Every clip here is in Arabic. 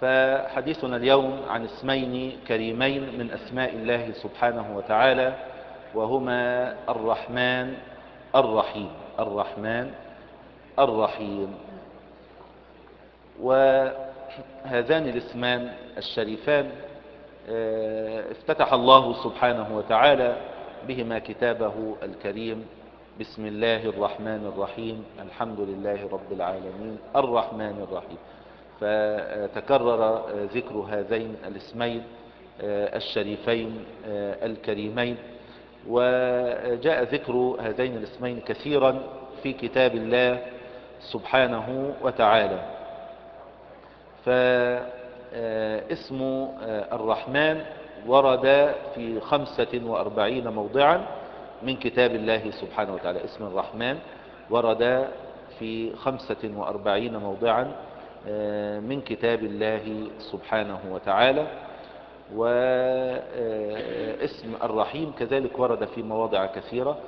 فحديثنا اليوم عن اسمين كريمين من أسماء الله سبحانه وتعالى وهما الرحمن الرحيم الرحمن الرحيم. وهذان الاسمان الشريفان افتتح الله سبحانه وتعالى بهما كتابه الكريم. بسم الله الرحمن الرحيم. الحمد لله رب العالمين. الرحمن الرحيم. فتكرر ذكر هذين الاسمين الشريفين الكريمين. وجاء ذكر هذين الاسمين كثيرا في كتاب الله سبحانه وتعالى. فاسم الرحمن ورد في خمسة وأربعين موضعا من كتاب الله سبحانه وتعالى. اسم الرحمن ورد في خمسة وأربعين موضعا من كتاب الله سبحانه وتعالى واسم الرحيم كذلك ورد في مواضع كثيرة.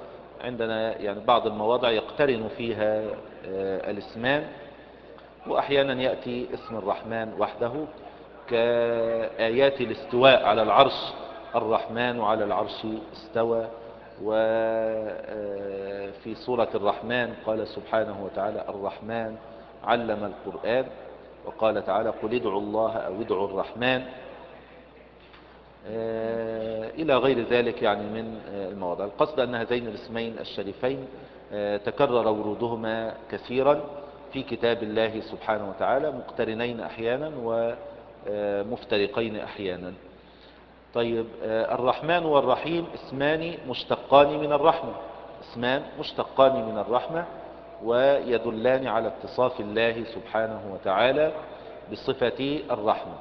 عندنا يعني بعض المواضع يقترن فيها الاسمان وأحيانا يأتي اسم الرحمن وحده كآيات الاستواء على العرش. الرحمن وعلى العرش استوى وفي سورة الرحمن قال سبحانه وتعالى الرحمن علم القرآن. وقال تعالى قل ادعوا الله أو ادعوا الرحمن. إلى غير ذلك يعني من المواضع القصد أن هذين الاسمين الشريفين تكرر ورودهما كثيرا في كتاب الله سبحانه وتعالى مقترنين أحيانا ومفترقين أحيانا. طيب الرحمن والرحيم اسمان مشتقان من الرحمة. اسمان مشتقان من الرحمة. ويدلان على اتصاف الله سبحانه وتعالى بصفة الرحمة.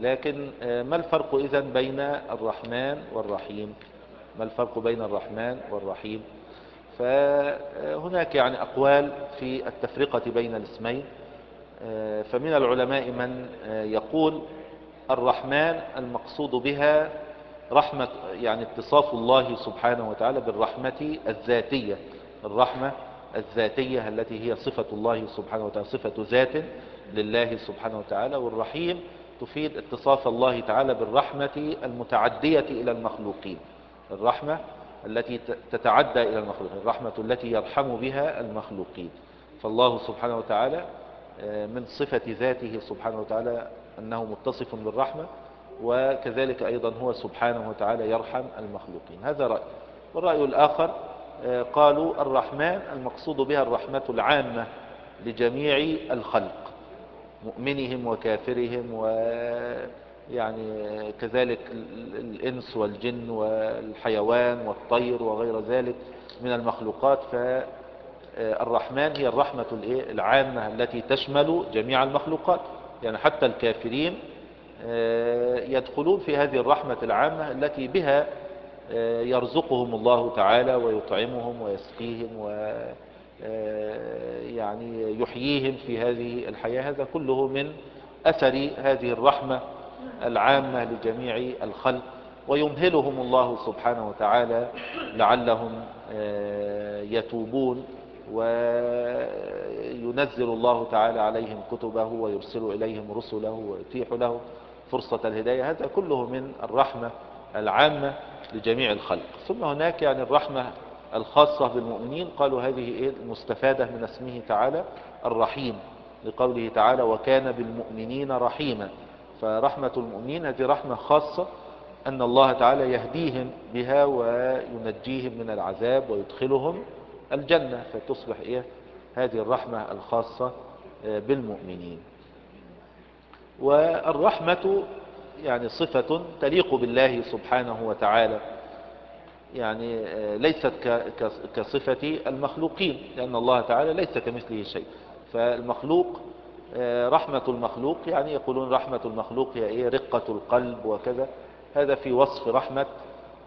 لكن ما الفرق إذن بين الرحمن والرحيم؟ ما الفرق بين الرحمن والرحيم؟ فهناك يعني أقوال في التفرقة بين الاسمين. فمن العلماء من يقول الرحمن المقصود بها رحمة يعني اتصاف الله سبحانه وتعالى بالرحمة الذاتية الرحمة الذاتية التي هي صفة الله سبحانه وتعالى صفة ذات لله سبحانه وتعالى والرحيم تفيد اتصاف الله تعالى بالرحمة المتعدية إلى المخلوقين. الرحمة التي تتعدى إلى المخلوقين الرحمة التي يرحم بها المخلوقين. فالله سبحانه وتعالى من صفة ذاته سبحانه وتعالى أنه متصف بالرحمة وكذلك أيضا هو سبحانه وتعالى يرحم المخلوقين. هذا رأي. والرأي الآخر قالوا الرحمن المقصود بها الرحمة العامة لجميع الخلق مؤمنهم وكافرهم ويعني كذلك الإنس والجن والحيوان والطير وغير ذلك من المخلوقات. فالرحمن هي الرحمة العامة التي تشمل جميع المخلوقات. يعني حتى الكافرين يدخلون في هذه الرحمة العامة التي بها يرزقهم الله تعالى ويطعمهم ويسقيهم و يعني يحييهم في هذه الحياة. هذا كله من أثر هذه الرحمة العامة لجميع الخلق. ويمهلهم الله سبحانه وتعالى لعلهم يتوبون وينزل الله تعالى عليهم كتبه ويرسل إليهم رسله ويتيح لهم فرصة الهداية. هذا كله من الرحمة العامة لجميع الخلق. ثم هناك يعني الرحمة الخاصة بالمؤمنين. قالوا هذه إيه؟ المستفادة من اسمه تعالى الرحيم. لقوله تعالى وكان بالمؤمنين رحيما. فرحمة المؤمنين هذه رحمة خاصة أن الله تعالى يهديهم بها وينجيهم من العذاب ويدخلهم الجنة. فتصبح إيه؟ هذه الرحمة الخاصة بالمؤمنين. والرحمة يعني صفة تليق بالله سبحانه وتعالى يعني ليست كصفة المخلوقين لأن الله تعالى ليس كمثله شيء. فالمخلوق رحمة المخلوق يعني يقولون رحمة المخلوق هي إيه؟ رقة القلب وكذا. هذا في وصف رحمة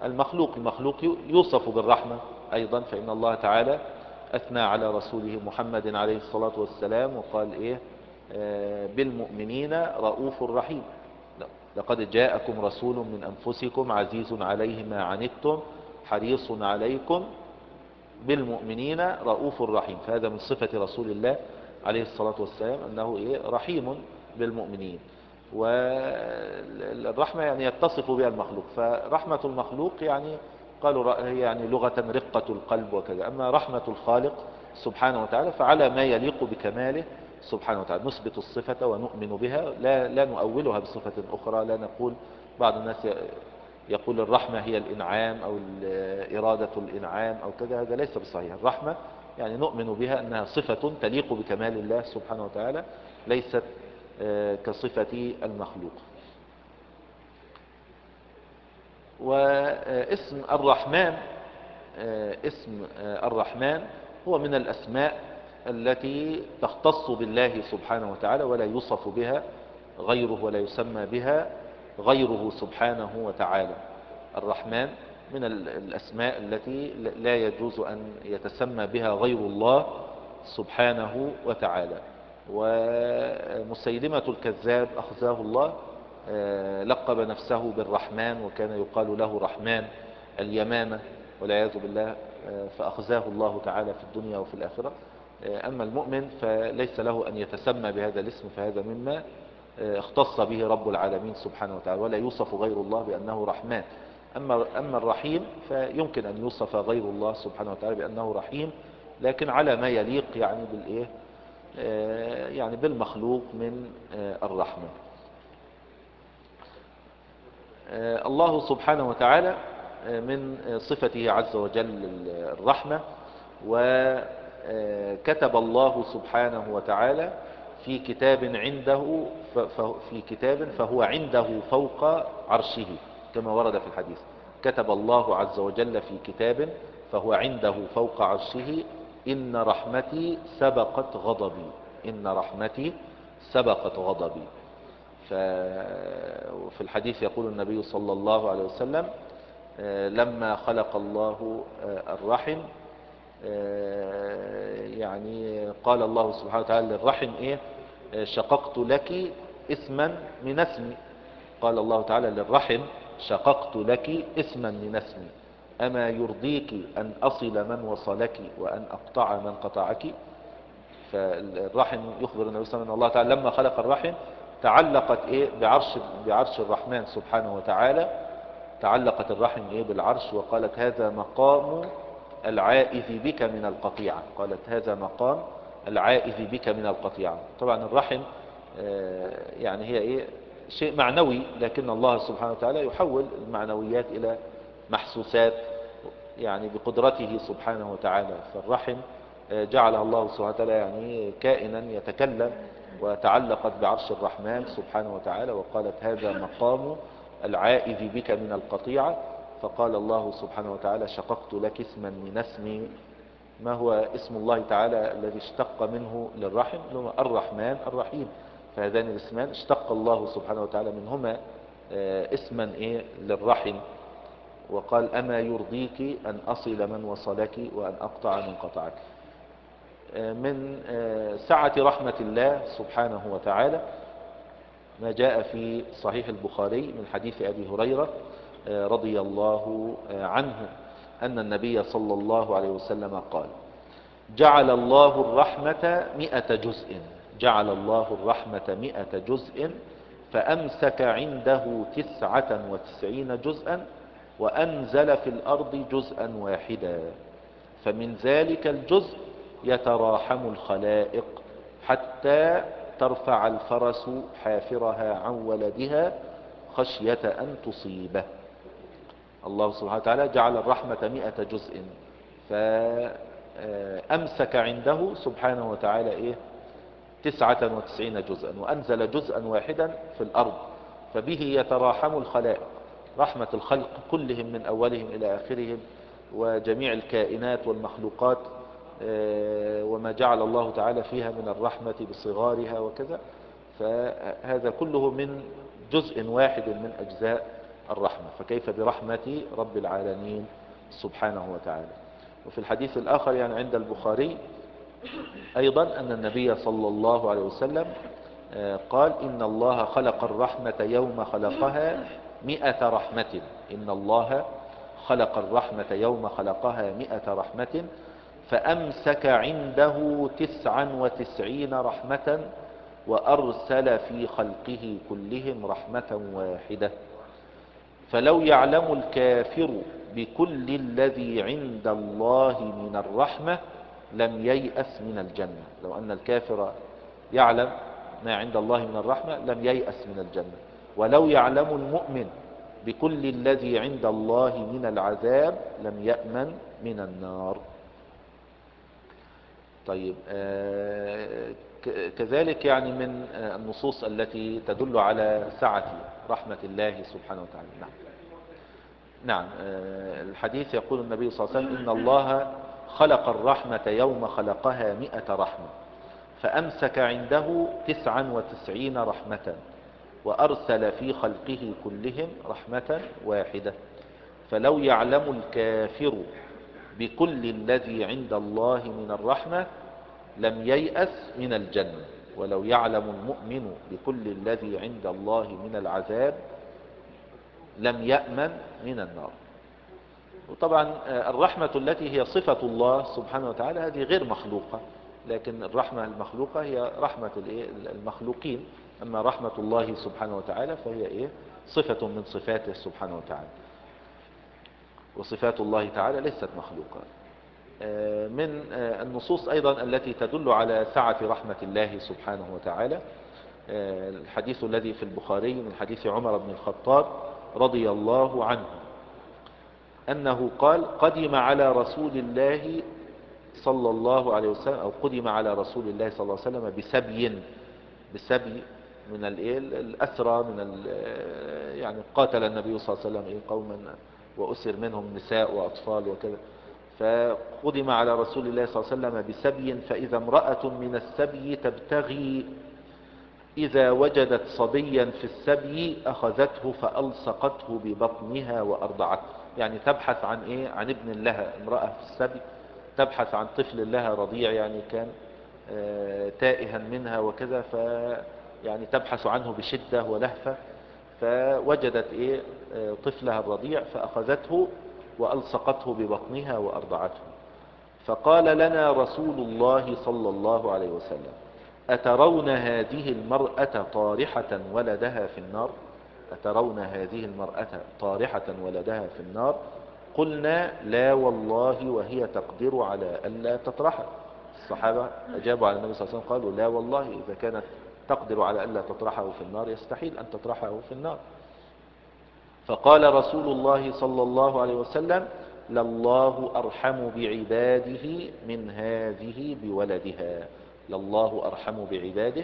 المخلوق. المخلوق يوصف بالرحمة أيضا فإن الله تعالى أثنى على رسوله محمد عليه الصلاة والسلام وقال إيه؟ آه، بالمؤمنين رؤوف رحيم. لقد جاءكم رسول من أنفسكم عزيز عليه ما عنتم حريص عليكم بالمؤمنين رؤوف رحيم. فهذا من صفة رسول الله عليه الصلاة والسلام أنه إيه؟ رحيم بالمؤمنين. والرحمة يعني يتصف بها المخلوق. فرحمة المخلوق يعني قالوا هي يعني لغة رقة القلب وكذا. أما رحمة الخالق سبحانه وتعالى فعلى ما يليق بكماله سبحانه وتعالى نثبت الصفة ونؤمن بها لا, لا نؤولها بصفة أخرى لا نقول بعض الناس يقول الرحمة هي الإنعام أو إرادة الإنعام أو كذا هذا ليس بصحيح. الرحمة يعني نؤمن بها أنها صفة تليق بكمال الله سبحانه وتعالى ليست آه، كصفة المخلوق. واسم الرحمن آه، اسم آه، الرحمن هو من الأسماء التي تختص بالله سبحانه وتعالى ولا يوصف بها غيره ولا يسمى بها غيره سبحانه وتعالى. الرحمن من الأسماء التي لا يجوز أن يتسمى بها غير الله سبحانه وتعالى. ومسيلمة الكذاب أخزاه الله آه، لقب نفسه بالرحمن وكان يقال له رحمن اليمامة والعياذ بالله آه، فأخزاه الله تعالى في الدنيا وفي الآخرة. أما المؤمن فليس له أن يتسمى بهذا الاسم فهذا مما اختص به رب العالمين سبحانه وتعالى ولا يوصف غير الله بأنه رحمن. أما, أما الرحيم فيمكن أن يوصف غير الله سبحانه وتعالى بأنه رحيم لكن على ما يليق يعني بالإيه؟ يعني بالمخلوق من الرحمة. آه، الله سبحانه وتعالى آه، من صفته عز وجل الرحمة وكتب الله سبحانه وتعالى في كتاب عنده في كتاب فهو عنده فوق عرشه كما ورد في الحديث. كتب الله عز وجل في كتاب فهو عنده فوق عرشه إن رحمتي سبقت غضبي إن رحمتي سبقت غضبي. ففي الحديث يقول النبي صلى الله عليه وسلم آه، لما خلق الله آه، الرحم يعني قال الله سبحانه وتعالى للرحم إيه؟ شققت لك اسما من اسمي. قال الله تعالى للرحم شققت لك اسما من اسمي. أما يرضيك أن أصل من وصلك وأن أقطع من قطعك؟ فالرحم يخبر النبي صلى الله عليه وسلم أن الله تعالى لما خلق الرحم تعلقت إيه؟ بعرش, بعرش الرحمن سبحانه وتعالى. تعلقت الرحم إيه؟ بالعرش وقالت هذا مقام العائذ بك من القطيعة. قالت هذا مقام العائذ بك من القطيعة. طبعا الرحم آه، يعني هي إيه؟ شيء معنوي لكن الله سبحانه وتعالى يحول المعنويات إلى محسوسات يعني بقدرته سبحانه وتعالى. فالرحم آه، جعلها الله سبحانه وتعالى يعني كائنا يتكلم وتعلقت بعرش الرحمن سبحانه وتعالى. وقالت هذا مقام العائذ بك من القطيعة. فقال الله سبحانه وتعالى شققت لك اسما من اسمي. ما هو اسم الله تعالى الذي اشتق منه للرحم؟ الرحمن الرحيم. فهذان الاسمان اشتق الله سبحانه وتعالى منهما آه، اسما إيه؟ للرحم. وقال أما يرضيك أن أصل من وصلك وأن أقطع من قطعك. من آه، سعة رحمة الله سبحانه وتعالى ما جاء في صحيح البخاري من حديث أبي هريرة آه، رضي الله عنه أن النبي صلى الله عليه وسلم قال جعل الله الرحمة مئة جزء جعل الله الرحمة مئة جزء فأمسك عنده تسعة وتسعين جزءا وأنزل في الأرض جزءا واحدا فمن ذلك الجزء يتراحم الخلائق حتى ترفع الفرس حافرها عن ولدها خشية أن تصيبه. الله سبحانه وتعالى جعل الرحمة مئة جزء. فأمسك عنده سبحانه وتعالى إيه؟ تسعة وتسعين جزءا وأنزل جزءا واحدا في الأرض فبه يتراحم الخلائق رحمة الخلق كلهم من أولهم إلى آخرهم وجميع الكائنات والمخلوقات آه، وما جعل الله تعالى فيها من الرحمة بصغارها وكذا. فهذا كله من جزء واحد من أجزاء الرحمة. فكيف برحمة رب العالمين سبحانه وتعالى؟ وفي الحديث الآخر يعني عند البخاري أيضا أن النبي صلى الله عليه وسلم آه، قال إن الله خلق الرحمة يوم خلقها مئة رحمة. إن الله خلق الرحمة يوم خلقها مئة رحمة فأمسك عنده تسعا وتسعين رحمة وأرسل في خلقه كلهم رحمة واحدة. فلو يعلم الكافر بكل الذي عند الله من الرحمة لم ييأس من الجنة. لو أن الكافر يعلم ما عند الله من الرحمة لم ييأس من الجنة. ولو يعلم المؤمن بكل الذي عند الله من العذاب لم يأمن من النار. طيب آه، كذلك يعني من آه، النصوص التي تدل على سعة رحمة الله سبحانه وتعالى. نعم. نعم آه، الحديث يقول النبي صلى الله عليه وسلم إن الله خلق الرحمة يوم خلقها مئة رحمة فأمسك عنده تسعا وتسعين رحمة وأرسل في خلقه كلهم رحمة واحدة. فلو يعلم الكافر بكل الذي عند الله من الرحمة لم ييأس من الجنة. ولو يعلم المؤمن بكل الذي عند الله من العذاب لم يأمن من النار. وطبعا آه، الرحمة التي هي صفة الله سبحانه وتعالى هذه غير مخلوقة. لكن الرحمة المخلوقة هي رحمة المخلوقين. أما رحمة الله سبحانه وتعالى فهي إيه؟ صفة من صفاته سبحانه وتعالى. وصفات الله تعالى ليست مخلوقة. من آه، النصوص أيضا التي تدل على سعة رحمة الله سبحانه وتعالى. آه، الحديث الذي في البخاري من حديث عمر بن الخطاب رضي الله عنه أنه قال قدم على رسول الله صلى الله عليه وسلم أو قدم على رسول الله صلى الله عليه وسلم بسبي بسبي من الأسرى من يعني قاتل النبي صلى الله عليه وسلم قوما وأسر منهم نساء وأطفال وكذا. فقدم على رسول الله صلى الله عليه وسلم بسبي فإذا امرأة من السبي تبتغي إذا وجدت صبيا في السبي أخذته فألصقته ببطنها وأرضعته. يعني تبحث عن إيه؟ عن ابن لها امرأة في السبي. تبحث عن طفل لها رضيع يعني كان آه، تائها منها وكذا ف يعني تبحث عنه بشدة ولهفة. فوجدت إيه؟ آه، طفلها الرضيع فأخذته وألصقته ببطنها وأرضعته. فقال لنا رسول الله صلى الله عليه وسلم أترون هذه المرأة طارحة ولدها في النار؟ أترون هذه المرأة طارحة ولدها في النار؟ قلنا لا والله وهي تقدر على ألا تطرحه الصحابة أجابوا على النبي صلى الله عليه وسلم قالوا لا والله إذا كانت تقدر على ألا تطرحه في النار يستحيل أن تطرحه في النار. فقال رسول الله صلى الله عليه وسلم لله أرحم بعباده من هذه بولدها. لله أرحم بعباده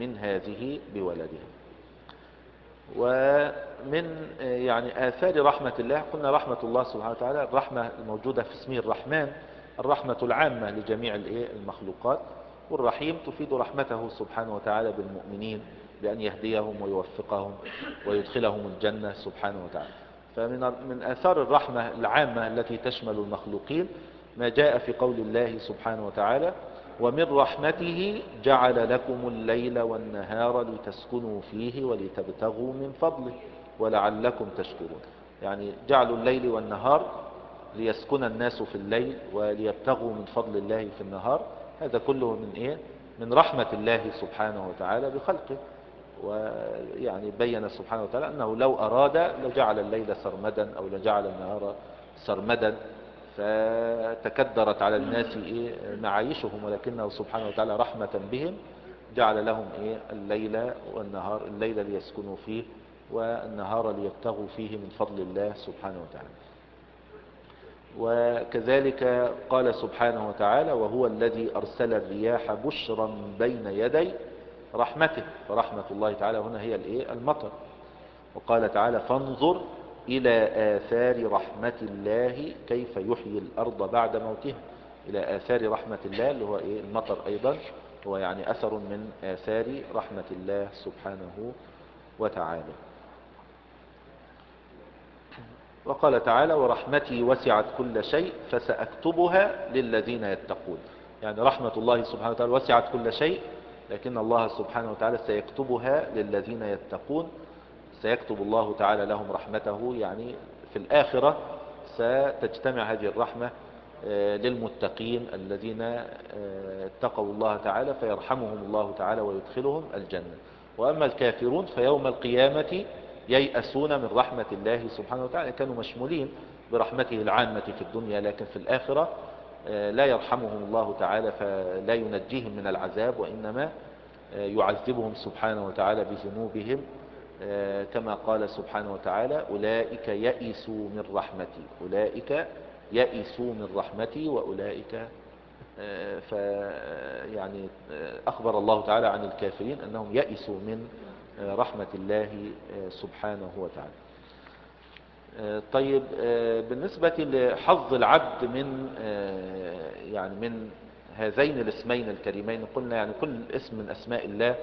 من هذه بولدها. ومن يعني آثار رحمة الله قلنا رحمة الله سبحانه وتعالى الرحمة الموجودة في اسمه الرحمن الرحمة العامة لجميع المخلوقات والرحيم تفيد رحمته سبحانه وتعالى بالمؤمنين بأن يهديهم ويوفقهم ويدخلهم الجنة سبحانه وتعالى. فمن من آثار الرحمة العامة التي تشمل المخلوقين ما جاء في قول الله سبحانه وتعالى ومن رحمته جعل لكم الليل والنهار لتسكنوا فيه ولتبتغوا من فضله ولعلكم تشكرون. يعني جعلوا الليل والنهار ليسكن الناس في الليل وليبتغوا من فضل الله في النهار. هذا كله من إيه؟ من رحمة الله سبحانه وتعالى بخلقه. ويعني بين سبحانه وتعالى أنه لو أراد لجعل الليل سرمدا أو لجعل النهار سرمدا فتكدرت على الناس إيه؟ معايشهم ولكنه سبحانه وتعالى رحمة بهم جعل لهم إيه؟ الليل والنهار الليل ليسكنوا فيه والنهار ليبتغوا فيه من فضل الله سبحانه وتعالى. وكذلك قال سبحانه وتعالى وهو الذي أرسل الرياح بشرا بين يدي رحمته فرحمة الله تعالى. هنا هي المطر. وقال تعالى فانظر إلى آثار رحمة الله كيف يحيي الأرض بعد موتها. إلى آثار رحمة الله اللي هو إيه؟ المطر أيضا. هو يعني أثر من آثار رحمة الله سبحانه وتعالى. وقال تعالى ورحمتي وسعت كل شيء فسأكتبها للذين يتقون. يعني رحمة الله سبحانه وتعالى وسعت كل شيء لكن الله سبحانه وتعالى سيكتبها للذين يتقون سيكتب الله تعالى لهم رحمته يعني في الآخرة ستجتمع هذه الرحمة آه، للمتقين الذين آه، اتقوا الله تعالى فيرحمهم الله تعالى ويدخلهم الجنة. وأما الكافرون فيوم القيامة ييأسون من رحمة الله سبحانه وتعالى كانوا مشمولين برحمته العامة في الدنيا لكن في الآخرة لا يرحمهم الله تعالى فلا ينجيهم من العذاب وإنما يعذبهم سبحانه وتعالى بذنوبهم كما قال سبحانه وتعالى أولئك يئسوا من رحمتي أولئك يئسوا من رحمتي وأولئك آه، ف يعني آه، أخبر الله تعالى عن الكافرين أنهم يئسوا من آه، رحمة الله سبحانه وتعالى. طيب بالنسبة لحظ العبد من يعني من هذين الاسمين الكريمين قلنا يعني كل اسم من أسماء الله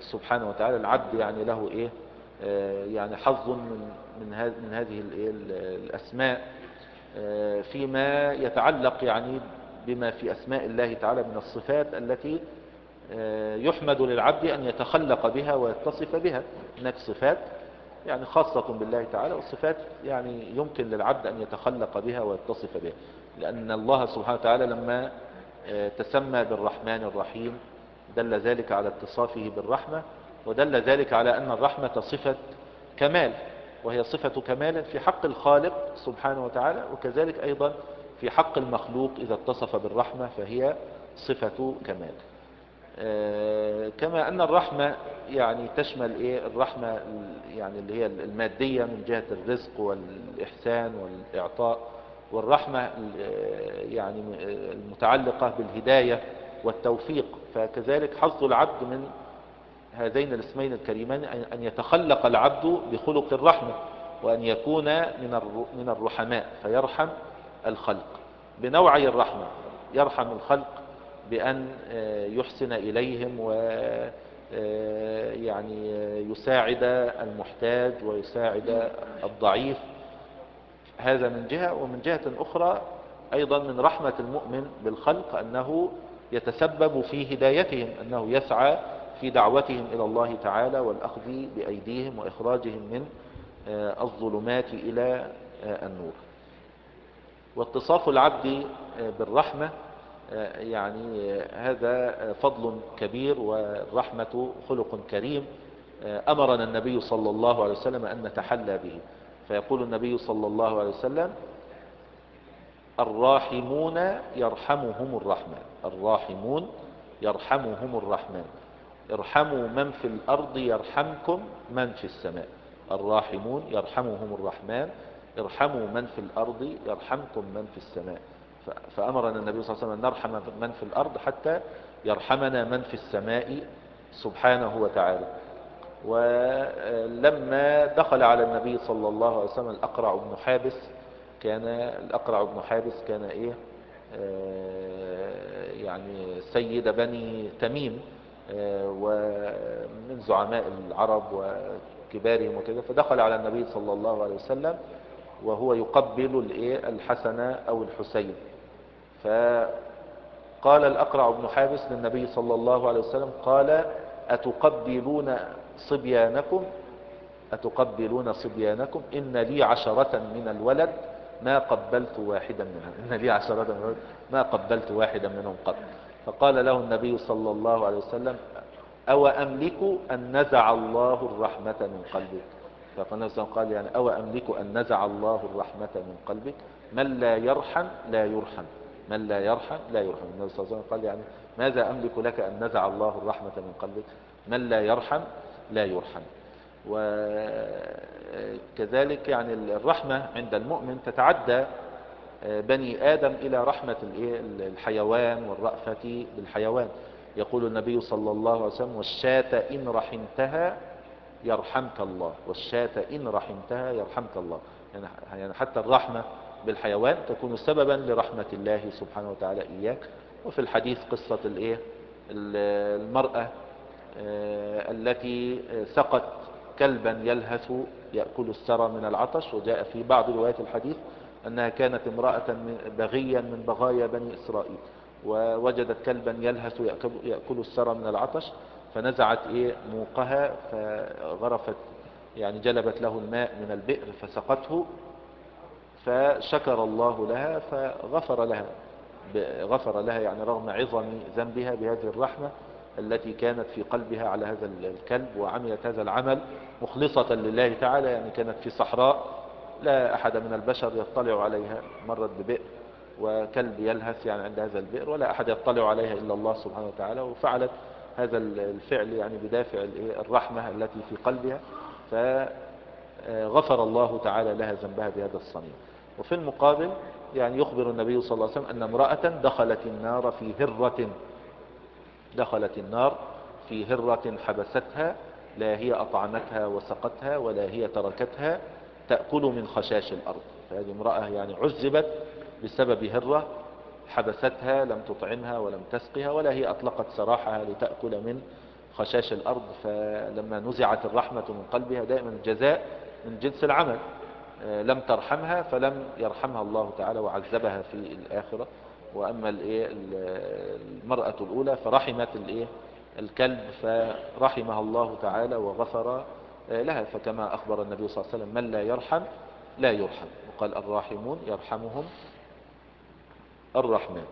سبحانه وتعالى العبد يعني له إيه؟ يعني حظ من من هذه الأسماء آه، فيما يتعلق يعني بما في أسماء الله تعالى من الصفات التي آه، يحمد للعبد أن يتخلق بها ويتصف بها هناك صفات يعني خاصة بالله تعالى والصفات يعني يمكن للعبد أن يتخلق بها ويتصف بها. لأن الله سبحانه وتعالى لما آه، تسمى بالرحمن الرحيم دل ذلك على اتصافه بالرحمة ودل ذلك على أن الرحمة صفة كمال وهي صفة كمال في حق الخالق سبحانه وتعالى وكذلك أيضا في حق المخلوق إذا اتصف بالرحمة فهي صفة كمال. آه، كما أن الرحمة يعني تشمل إيه؟ الرحمة يعني اللي هي المادية من جهة الرزق والإحسان والإعطاء والرحمة يعني المتعلقة بالهداية والتوفيق. فكذلك حظ العبد من هذين الاسمين الكريمان أن يتخلق العبد بخلق الرحمة وأن يكون من الرحماء فيرحم الخلق بنوعي الرحمة. يرحم الخلق بأن آه، يحسن إليهم و يعني يساعد المحتاج ويساعد الضعيف. هذا من جهة ومن جهة أخرى أيضا من رحمة المؤمن بالخلق أنه يتسبب في هدايتهم أنه يسعى في دعوتهم إلى الله تعالى والأخذ بأيديهم وإخراجهم من آه، الظلمات إلى آه، النور. واتصاف العبد آه، بالرحمة يعني هذا فضل كبير والرحمة خلق كريم أمرنا النبي صلى الله عليه وسلم أن نتحلى به. فيقول النبي صلى الله عليه وسلم الراحمون يرحمهم الرحمن. الراحمون يرحمهم الرحمن. ارحموا من في الأرض يرحمكم من في السماء. الراحمون يرحمهم الرحمن. ارحموا من في الأرض يرحمكم من في السماء. فأمرنا النبي صلى الله عليه وسلم أن نرحم من في الأرض حتى يرحمنا من في السماء سبحانه وتعالى. ولما دخل على النبي صلى الله عليه وسلم الأقرع بن حابس كان الأقرع بن حابس كان إيه؟ آه، يعني سيد بني تميم آه، ومن زعماء العرب وكبارهم وكذا فدخل على النبي صلى الله عليه وسلم وهو يقبل الحسن أو الحسين. فقال الأقرع بن حابس للنبي صلى الله عليه وسلم قال أتقبلون صبيانكم؟ أتقبلون صبيانكم؟ إن لي عشرة من الولد ما قبلت واحدا منهم. إن لي عشرة من الولد ما قبلت واحدا منهم قط. فقال له النبي صلى الله عليه وسلم أو أملك أن نزع الله الرحمة من قلبك؟ فقال النبي صلى الله عليه وسلم قال يعني أو أملك أن نزع الله الرحمة من قلبك؟ من لا يرحم لا يرحم. من لا يرحم لا يرحم. النبي صلى الله عليه وسلم قال يعني ماذا أملك لك أن نزع الله الرحمة من قلبك من لا يرحم لا يرحم. وكذلك يعني الرحمة عند المؤمن تتعدى بني آدم إلى رحمة الحيوان والرأفة بالحيوان. يقول النبي صلى الله عليه وسلم والشاة إن رحمتها يرحمك الله والشاة إن رحمتها يرحمك الله. يعني, يعني حتى الرحمة بالحيوان تكون سببا لرحمة الله سبحانه وتعالى إياك. وفي الحديث قصة الإيه؟ المرأة آه، التي سقت كلبا يلهث يأكل السرى من العطش. وجاء في بعض روايات الحديث أنها كانت امرأة بغيا من بغايا بني إسرائيل. ووجدت كلبا يلهث يأكل السرى من العطش. فنزعت إيه؟ موقها فغرفت يعني جلبت له الماء من البئر فسقته. فشكر الله لها فغفر لها غفر لها يعني رغم عظم ذنبها بهذه الرحمة التي كانت في قلبها على هذا الكلب وعملت هذا العمل مخلصة لله تعالى يعني كانت في صحراء لا أحد من البشر يطلع عليها مرت ببئر وكلب يلهث يعني عند هذا البئر ولا أحد يطلع عليها إلا الله سبحانه وتعالى وفعلت هذا الفعل يعني بدافع الرحمة التي في قلبها فغفر الله تعالى لها ذنبها بهذا الصنيع وفي المقابل يعني يخبر النبي صلى الله عليه وسلم أن امرأة دخلت النار في هرة. دخلت النار في هرة حبستها لا هي أطعمتها وسقتها ولا هي تركتها تأكل من خشاش الأرض. فهذه امرأة يعني عذبت بسبب هرة حبستها لم تطعمها ولم تسقها ولا هي أطلقت سراحها لتأكل من خشاش الأرض. فلما نزعت الرحمة من قلبها دائما الجزاء من جنس العمل. لم ترحمها فلم يرحمها الله تعالى وعذبها في الآخرة. وأما المرأة الأولى فرحمت الكلب فرحمها الله تعالى وغفر لها. فكما أخبر النبي صلى الله عليه وسلم من لا يرحم لا يرحم. وقال الراحمون يرحمهم الرحمن.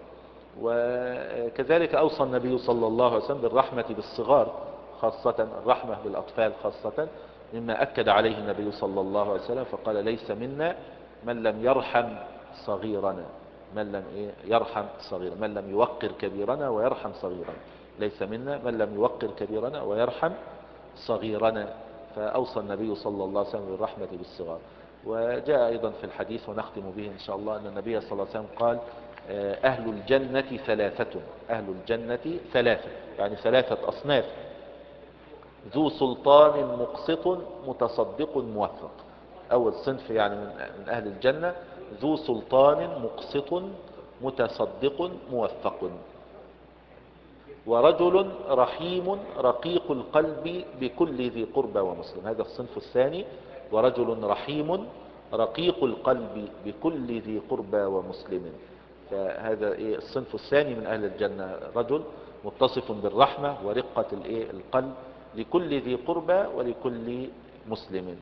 وكذلك أوصى النبي صلى الله عليه وسلم بالرحمة بالصغار خاصة الرحمة بالأطفال خاصة. مما أكد عليه النبي صلى الله عليه وسلم فقال ليس منا من لم يرحم صغيرنا من لم؟ يرحم صغيرا من لم يوقر كبيرنا ويرحم صغيرنا. ليس منا من لم يوقر كبيرنا ويرحم صغيرنا. فأوصى النبي صلى الله عليه وسلم بالرحمة بالصغار. وجاء أيضا في الحديث ونختم به إن شاء الله أن النبي صلى الله عليه وسلم قال أهل الجنة ثلاثة أهل الجنة ثلاثة. يعني ثلاثة أصناف ذو سلطان مقسط متصدق موفق أول صنف يعني من أهل الجنة. ذو سلطان مقسط متصدق موفق ورجل رحيم رقيق القلب بكل ذي قربى ومسلم. هذا الصنف الثاني. ورجل رحيم رقيق القلب بكل ذي قربى ومسلم. فهذا إيه الصنف الثاني من أهل الجنة. رجل متصف بالرحمة ورقة القلب. لكل ذي قربى ولكل مسلم.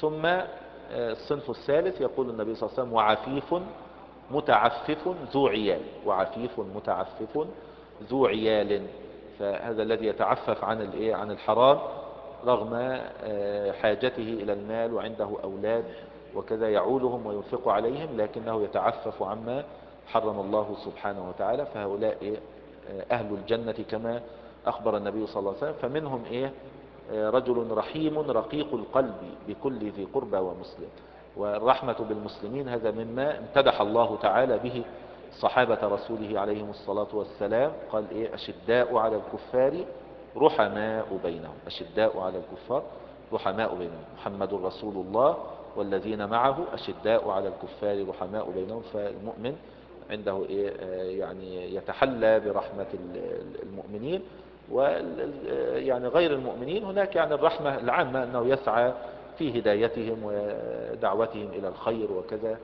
ثم آه، الصنف الثالث يقول النبي صلى الله عليه وسلم وعفيف متعفف ذو عيال. وعفيف متعفف ذو عيال. فهذا الذي يتعفف عن الايه عن الحرام رغم آه، حاجته إلى المال وعنده أولاد وكذا يعولهم وينفق عليهم لكنه يتعفف عما حرم الله سبحانه وتعالى. فهؤلاء؟ آه، أهل الجنة كما أخبر النبي صلى الله عليه وسلم فمنهم إيه؟ آه، رجل رحيم رقيق القلب بكل ذي قربى ومسلم. والرحمة بالمسلمين هذا مما امتدح الله تعالى به صحابة رسوله عليهم الصلاة والسلام. قال إيه؟ أشداء على الكفار رحماء بينهم. أشداء على الكفار رحماء بينهم. محمد رسول الله والذين معه أشداء على الكفار رحماء بينهم. فالمؤمن عنده إيه؟ آه، يعني يتحلى برحمة المؤمنين. ويعني غير المؤمنين. هناك يعني الرحمة العامة أنه يسعى في هدايتهم ودعوتهم إلى الخير وكذا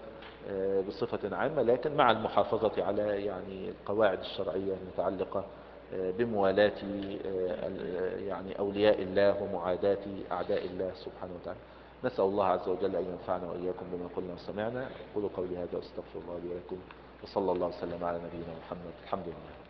آه، بصفة عامة. لكن مع المحافظة على يعني القواعد الشرعية المتعلقة آه، بموالاة يعني أولياء الله ومعاداة أعداء الله سبحانه وتعالى. نسأل الله عز وجل أن ينفعنا وإياكم بما قلنا وسمعنا. أقول قولي هذا وأستغفر الله لي ولكم. وصلى الله وسلم على نبينا محمد. الحمد لله.